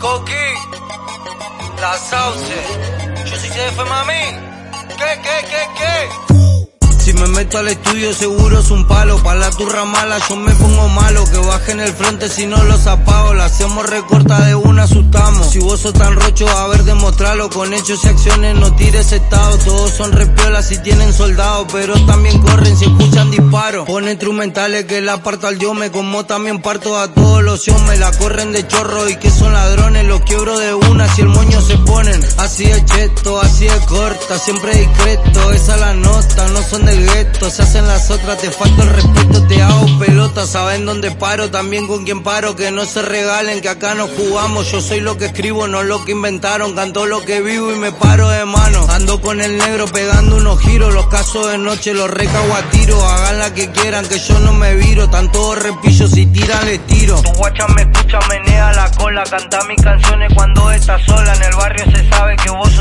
Coqui, la sauce. Yo soy CF, mami. ¿Qué, qué, qué, qué? Si me meto al estudio seguro es un palo, pa' la turra mala yo me pongo malo, que bajen el frente si no los apago, la hacemos recorta de una asustamos. Si sos tan rocho, a ver demostralo, con hechos y acciones no tires estado, todos son repiolas y tienen soldados, pero también corren si escuchan disparos. Pone instrumentales que la parto al yo me como también parto a todos los me la corren de chorro y que son ladrones, los quiebro de una si el moño se ponen. Así es cheto, así es corta, siempre discreto, esa la nota, no son de se hacen las otras, te falta el respeto, te hago pelota, saben dónde paro, también con quién paro, que no se regalen, que acá no jugamos, yo soy lo que escribo, no lo que inventaron, canto lo que vivo y me paro de mano, ando con el negro pegando unos giros, los casos de noche los recago a tiro, hagan la que quieran, que yo no me viro, están todos repillos, si tiran les tiro. Tu guacha me escucha, menea la cola, canta mis canciones cuando estás sola, en el barrio se sabe que vos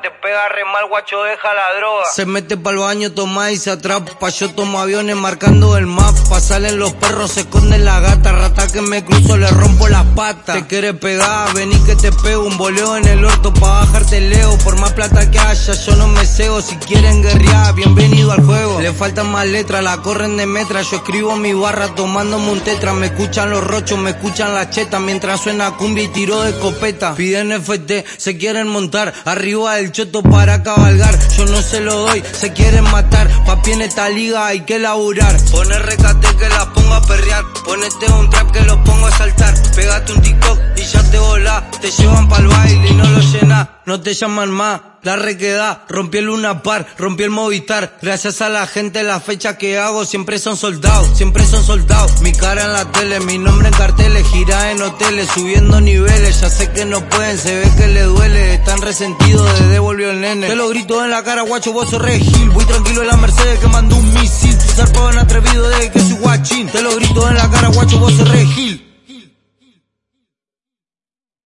te pega re mal, guacho, deja la droga. Se mete pa'l baño, toma y se atrapa. Yo tomo aviones marcando el mapa. Salen los perros, se esconden la gata. Rata que me cruzo, le rompo las patas. Te quieres pegar, vení que te pego. Un boleo en el orto pa' bajarte leo. Por más plata que haya, yo no me cego. Si quieren guerrear, bienvenido al juego. Le faltan más letras, la corren de metra. Yo escribo mi barra tomándome un tetra. Me escuchan los rochos, me escuchan la cheta. Mientras suena cumbia y tiro de escopeta. Piden FT, se quieren montar. Arriba del choto para cabalgar. Yo no se lo doy, se quieren matar. Papi en esta liga hay que laburar. Pone recate que la pongo a perrear. Ponete un trap que lo pongo a saltar. Pégate un TikTok y ya te volá. Te llevan pa'l No te llaman más la requeda, rompí el Luna Par, rompí el Movistar. Gracias a la gente, la fecha que hago siempre son soldados, siempre son soldados. Mi cara en la tele, mi nombre en carteles, gira en hoteles, subiendo niveles. Ya sé que no pueden, se ve que le duele. Están resentidos de devolvió el nene. Te lo grito en la cara, guacho, vos sos regil. Voy tranquilo en la Mercedes que mandó un misil. Zarpado en atrevido de que soy guachín. Te lo grito en la cara, guacho, vos sos regil.